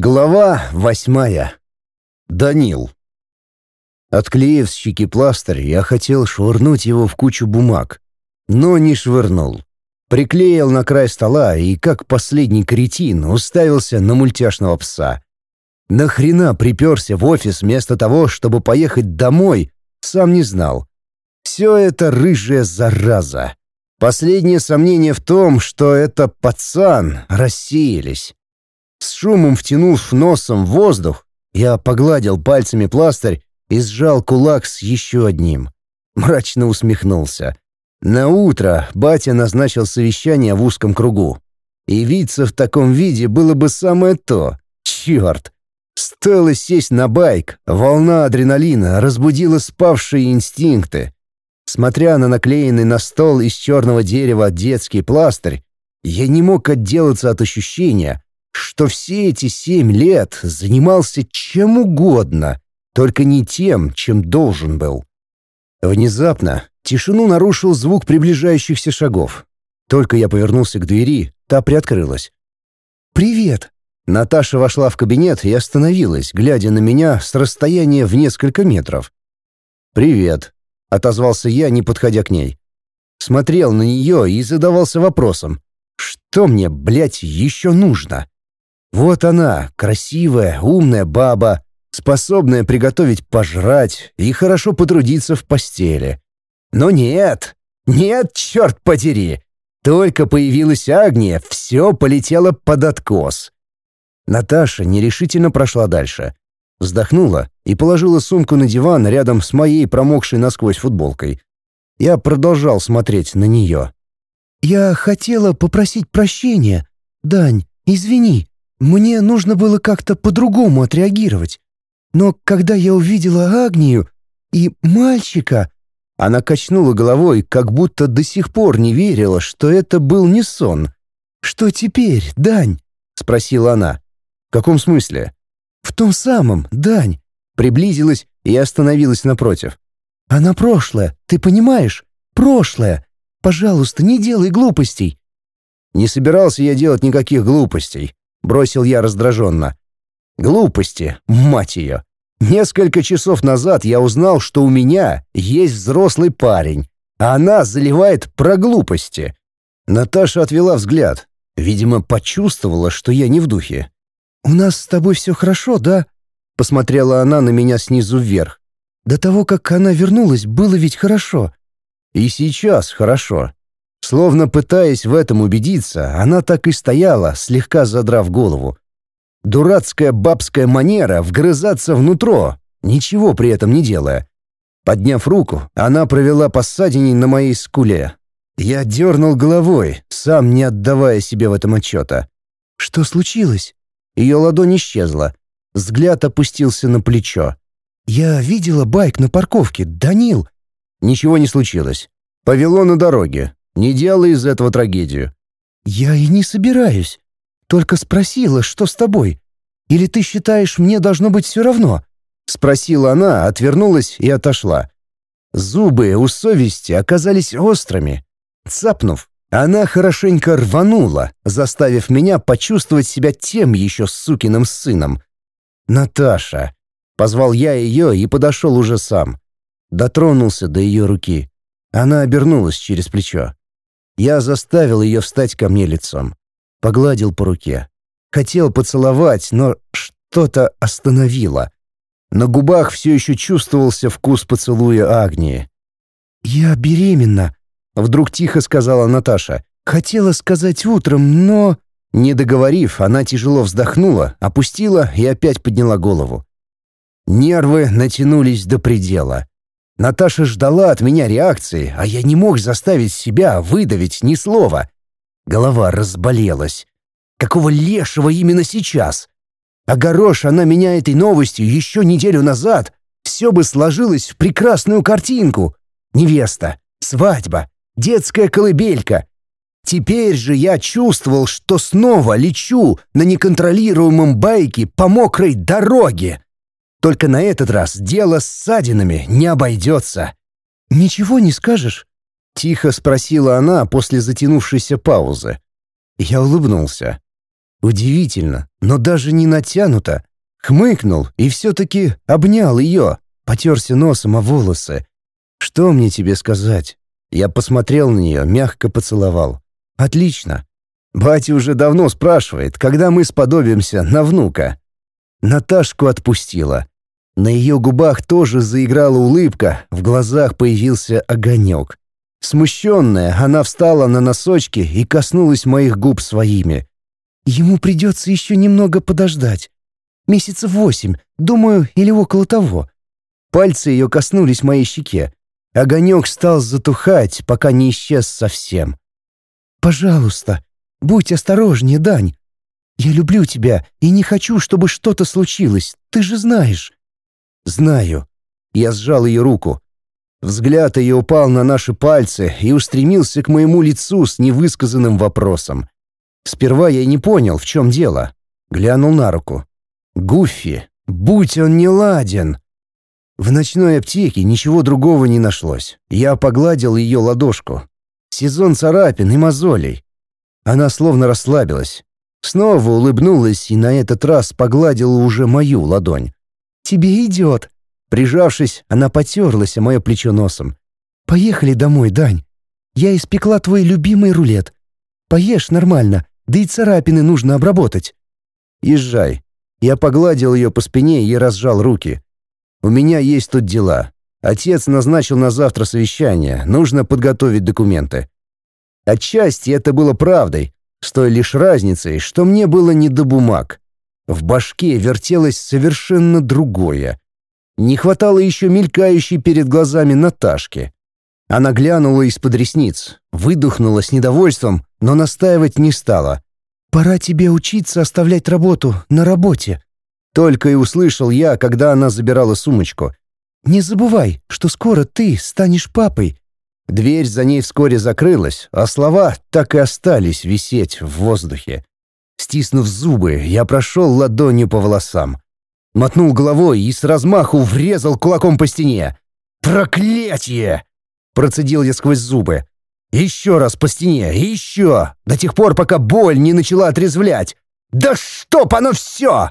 Глава восьмая. Данил. Отклеив с щеки пластырь, я хотел швырнуть его в кучу бумаг, но не швырнул. Приклеил на край стола и, как последний кретин, уставился на мультяшного пса. Нахрена приперся в офис вместо того, чтобы поехать домой, сам не знал. Все это рыжая зараза. Последние сомнения в том, что это пацан, рассеялись. С шумом втянув носом воздух, я погладил пальцами пластырь и сжал кулак с еще одним. Мрачно усмехнулся. На утро батя назначил совещание в узком кругу. И виться в таком виде было бы самое то. Черт! Стоило сесть на байк, волна адреналина разбудила спавшие инстинкты. Смотря на наклеенный на стол из черного дерева детский пластырь, я не мог отделаться от ощущения, что все эти семь лет занимался чем угодно, только не тем, чем должен был. Внезапно тишину нарушил звук приближающихся шагов. Только я повернулся к двери, та приоткрылась. «Привет!» Наташа вошла в кабинет и остановилась, глядя на меня с расстояния в несколько метров. «Привет», — отозвался я, не подходя к ней. Смотрел на нее и задавался вопросом, что мне, блядь, еще нужно? Вот она, красивая, умная баба, способная приготовить пожрать и хорошо потрудиться в постели. Но нет, нет, черт подери! Только появилась Агния, все полетело под откос. Наташа нерешительно прошла дальше. Вздохнула и положила сумку на диван рядом с моей промокшей насквозь футболкой. Я продолжал смотреть на нее. «Я хотела попросить прощения. Дань, извини. Мне нужно было как-то по-другому отреагировать. Но когда я увидела Агнию и мальчика... Она качнула головой, как будто до сих пор не верила, что это был не сон. «Что теперь, Дань?» — спросила она. «В каком смысле?» «В том самом, Дань». Приблизилась и остановилась напротив. «А на прошлое, ты понимаешь? Прошлое. Пожалуйста, не делай глупостей». Не собирался я делать никаких глупостей. — бросил я раздраженно. «Глупости, мать ее! Несколько часов назад я узнал, что у меня есть взрослый парень, а она заливает про глупости». Наташа отвела взгляд. Видимо, почувствовала, что я не в духе. «У нас с тобой все хорошо, да?» Посмотрела она на меня снизу вверх. «До того, как она вернулась, было ведь хорошо». «И сейчас хорошо. Словно пытаясь в этом убедиться, она так и стояла, слегка задрав голову. Дурацкая бабская манера вгрызаться внутрь, ничего при этом не делая. Подняв руку, она провела по ссадине на моей скуле. Я дернул головой, сам не отдавая себе в этом отчета. «Что случилось?» Ее ладонь исчезла. Взгляд опустился на плечо. «Я видела байк на парковке, Данил!» Ничего не случилось. Повело на дороге. Не делай из этого трагедию». «Я и не собираюсь. Только спросила, что с тобой. Или ты считаешь, мне должно быть все равно?» Спросила она, отвернулась и отошла. Зубы у совести оказались острыми. Цапнув, она хорошенько рванула, заставив меня почувствовать себя тем еще сукиным сыном. «Наташа!» Позвал я ее и подошел уже сам. Дотронулся до ее руки. Она обернулась через плечо. Я заставил ее встать ко мне лицом. Погладил по руке. Хотел поцеловать, но что-то остановило. На губах все еще чувствовался вкус поцелуя Агнии. «Я беременна», — вдруг тихо сказала Наташа. «Хотела сказать утром, но...» Не договорив, она тяжело вздохнула, опустила и опять подняла голову. Нервы натянулись до предела. Наташа ждала от меня реакции, а я не мог заставить себя выдавить ни слова. Голова разболелась. Какого лешего именно сейчас? Огорошь она меня этой новостью еще неделю назад, все бы сложилось в прекрасную картинку. Невеста, свадьба, детская колыбелька. Теперь же я чувствовал, что снова лечу на неконтролируемом байке по мокрой дороге. Только на этот раз дело с ссадинами не обойдется. «Ничего не скажешь?» — тихо спросила она после затянувшейся паузы. Я улыбнулся. Удивительно, но даже не натянуто. Хмыкнул и все-таки обнял ее, потерся носом о волосы. «Что мне тебе сказать?» Я посмотрел на нее, мягко поцеловал. «Отлично. Батя уже давно спрашивает, когда мы сподобимся на внука». Наташку отпустила. На ее губах тоже заиграла улыбка, в глазах появился огонек. Смущенная, она встала на носочки и коснулась моих губ своими. «Ему придется еще немного подождать. Месяцев восемь, думаю, или около того». Пальцы ее коснулись моей щеке. Огонек стал затухать, пока не исчез совсем. «Пожалуйста, будь осторожнее, Дань. Я люблю тебя и не хочу, чтобы что-то случилось, ты же знаешь». «Знаю». Я сжал ее руку. Взгляд ее упал на наши пальцы и устремился к моему лицу с невысказанным вопросом. Сперва я не понял, в чем дело. Глянул на руку. «Гуффи, будь он не ладен!» В ночной аптеке ничего другого не нашлось. Я погладил ее ладошку. Сезон царапин и мозолей. Она словно расслабилась. Снова улыбнулась и на этот раз погладила уже мою ладонь. «Тебе идет!» Прижавшись, она потерлась о мое плечо носом. «Поехали домой, Дань. Я испекла твой любимый рулет. Поешь нормально, да и царапины нужно обработать». «Езжай». Я погладил ее по спине и разжал руки. «У меня есть тут дела. Отец назначил на завтра совещание, нужно подготовить документы». Отчасти это было правдой, с той лишь разницей, что мне было не до бумаг. В башке вертелось совершенно другое. Не хватало еще мелькающей перед глазами Наташки. Она глянула из-под ресниц, выдохнула с недовольством, но настаивать не стала. «Пора тебе учиться оставлять работу на работе», только и услышал я, когда она забирала сумочку. «Не забывай, что скоро ты станешь папой». Дверь за ней вскоре закрылась, а слова так и остались висеть в воздухе. Стиснув зубы, я прошел ладонью по волосам. Мотнул головой и с размаху врезал кулаком по стене. «Проклятие!» Процедил я сквозь зубы. «Еще раз по стене, еще! До тех пор, пока боль не начала отрезвлять! Да чтоб оно все!»